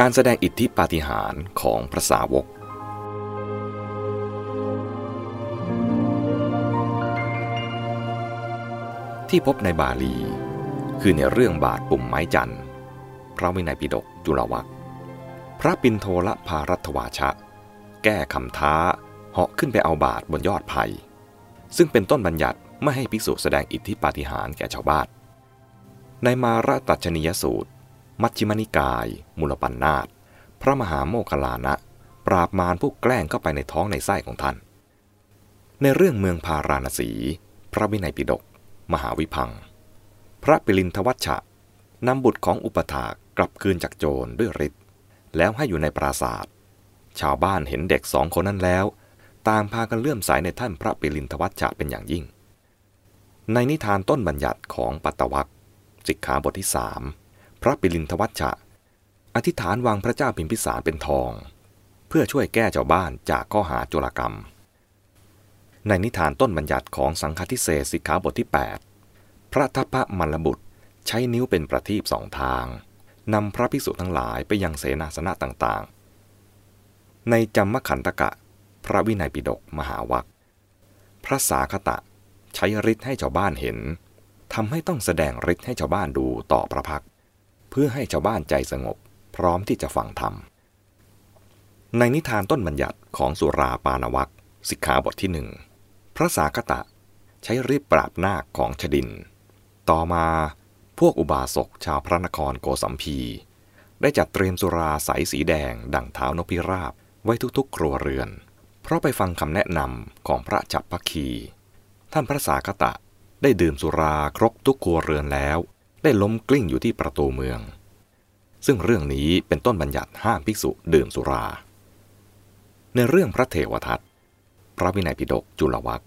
การแสดงอิทธิปาฏิหาริย์ของพระสาวก ที่พบในบาลี คือในเรื่องบาทปุ่มไม้จันทร์ พระวินัยปิฎกจุลวัคพระปินโทละภารัตวาชะ แก้คำท้าเหาะขึ้นไปเอาบาทบนยอดไผ่ซึ่งเป็นต้นบัญญัติไม่ให้ภิกษุแสดงอิทธิปาฏิหาริย์แก่ชาวบ้านในมาระตัชนียสูตร มัชฌิมนิกาย มูลปัญนาตพระมหาโมคคลานะ ปราบมารผู้แกล้งเข้าไปในท้องในไส้ของท่าน ในเรื่องเมืองพาราณสี พระวินัยปิฎกมหาวิพัง พระปิลินทวัชชะนำบุตรของอุปถากกลับคืนจากโจรด้วยฤทธิ์แล้วให้อยู่ในปราศาสตร์ชาวบ้านเห็นเด็กสองคนนั้นแล้ว ต่างพากันเลื่อมใสในท่านพระปิลินทวัชชะเป็นอย่างยิ่ง ในนิทานต้นบัญญัติของปัตตวัคสิกขาบทที่สาม พระปิลินทวัชชะ อธิษฐานวางพระเจ้าพิมพิสารเป็นทอง เพื่อช่วยแก้เจ้าบ้านจากข้อหาจุลกรรม ในนิทานต้นบัญญัติของสังฆทิเศษสิกขาบทที่ 8 พระทัพพระมลบุตรใช้นิ้วเป็นประทีปสองทางนำพระภิกษุทั้งหลายไปยังเสนาสนะต่างๆ ในจำมขันตกะ พระวินัยปิฎกมหาวัคพระสาคตะใช้ฤทธิ์ให้ชาวบ้านเห็นทำให้ต้องแสดงฤทธิ์ให้ชาวบ้านดูต่อพระพัก เพื่อให้ชาวบ้านใจสงบ พร้อมที่จะฟังธรรม ในนิทานต้นบัญญัติของสุราปานวัคสิกขาบทที่หนึ่งพระสาคตะใช้ฤทธิ์ปราบนาคของชดิน ต่อมาพวกอุบาสกชาวพระนครโกสัมพี ได้จัดเตรียมสุราใสสีแดง ดั่งเท้านกพิราบไว้ทุกๆ ครัวเรือน เพราะไปฟังคำแนะนำของพระจับพคี ท่านพระสาคตะได้ดื่มสุราครบทุกครัวเรือนแล้ว ได้ล้มกลิ้งอยู่ที่ประตูเมือง ซึ่งเรื่องนี้เป็นต้นบัญญัติห้ามภิกษุดื่มสุรา ในเรื่องพระเทวทัตพระวินัยปิฎกจุลวัค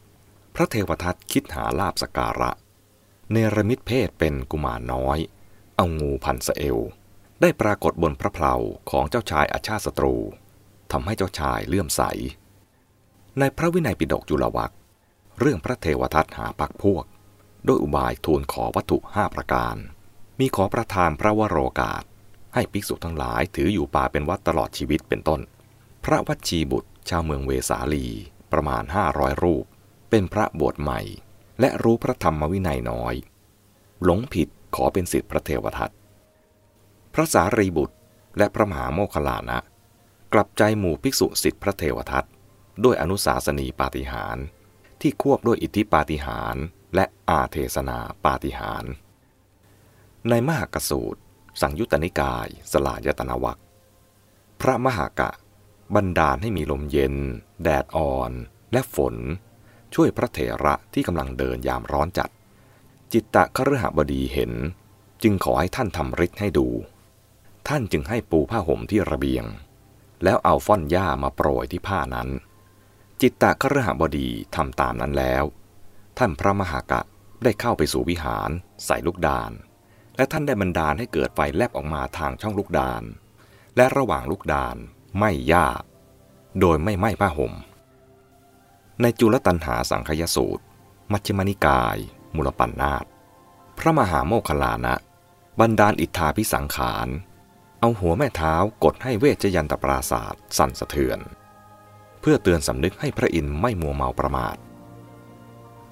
พระเทวทัตคิดหาลาบสการะ เนรมิตเพศเป็นกุมารน้อย เอางูพันสเอล ได้ปรากฏบนพระเพลาของเจ้าชายอาชาติศัตรูทำให้เจ้าชายเลื่อมใส ในพระวินัยปิฎกจุลวัคเรื่องพระเทวทัตหาปักพวก ด้วยอุบายทูลขอวัตถุห้าประการ มีขอประทานพระวโรกาส ให้ภิกษุทั้งหลายถืออยู่ป่าเป็นวัดตลอดชีวิตเป็นต้น พระวัชีบุตรชาวเมืองเวสาลีประมาณห้าร้อยรูป เป็นพระบวชใหม่ และรู้พระธรรมวินัยน้อย หลงผิดขอเป็นสิทธิพระเทวทัตพระสารีบุตรและพระมหาโมคคลานะ กลับใจหมู่ภิกษุสิทธิพระเทวทัตด้วยอนุสาสนีปาฏิหารที่ควบด้วยอิทธิปาฏิหาร และอาเทศนาปาฏิหาร ในมหากสูตร สังยุตตนิกาย สลายตนาวัคพระมหากะบันดาลให้มีลมเย็น แดดอ่อน และฝน ช่วยพระเถระที่กำลังเดินยามร้อนจัด จิตตะคฤหบดีเห็น จึงขอให้ท่านทำฤทธิ์ให้ดู ท่านจึงให้ปูผ้าห่มที่ระเบียง แล้วเอาฟ่อนหญ้ามาโปรยที่ผ้านั้น จิตตะคฤหบดีทำตามนั้นแล้ว ท่านพระมหากะได้เข้าไปสู่วิหาร ใส่ลูกดาน และท่านได้บันดาลให้เกิดไฟแลบออกมาทางช่องลูกดาน และระหว่างลูกดานไม่ยาก โดยไม่ไหม้ผ้าห่ม ในจุลตันหาสังคยสูตร มัชฌิมนิกาย มุลปันนาตพระมหาโมคคลานะ บันดาลอิทธาพิสังขาร เอาหัวแม่เท้ากดให้เวชยันตปราศาสตร์สั่นสะเทือน เพื่อเตือนสำนึกให้พระอินทร์ไม่มัวเมาประมาท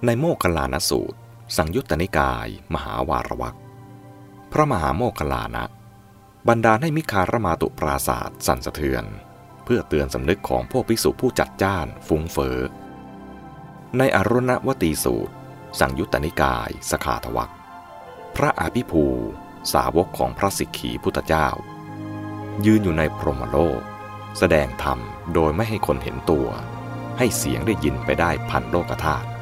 ในโมคคลานสูตร สังยุตตนิกาย มหาวารวักพระมหาโมคคลานะบรรดาให้มิคารมาตุปราศาสตร์สั่นสะเทือน เพื่อเตือนสำนึกของพวกภิกษุผู้จัดจ้านฟุ้งเฟอ้อในอรุณวตีสูตร สังยุตตนิกาย สขาทวักพระอาภิภู สาวกของพระสิกขีพุทธเจ้า ยืนอยู่ในพรหมโลก แสดงธรรมโดยไม่ให้คนเห็นตัว ให้เสียงได้ยินไปได้พันโลกธาตุ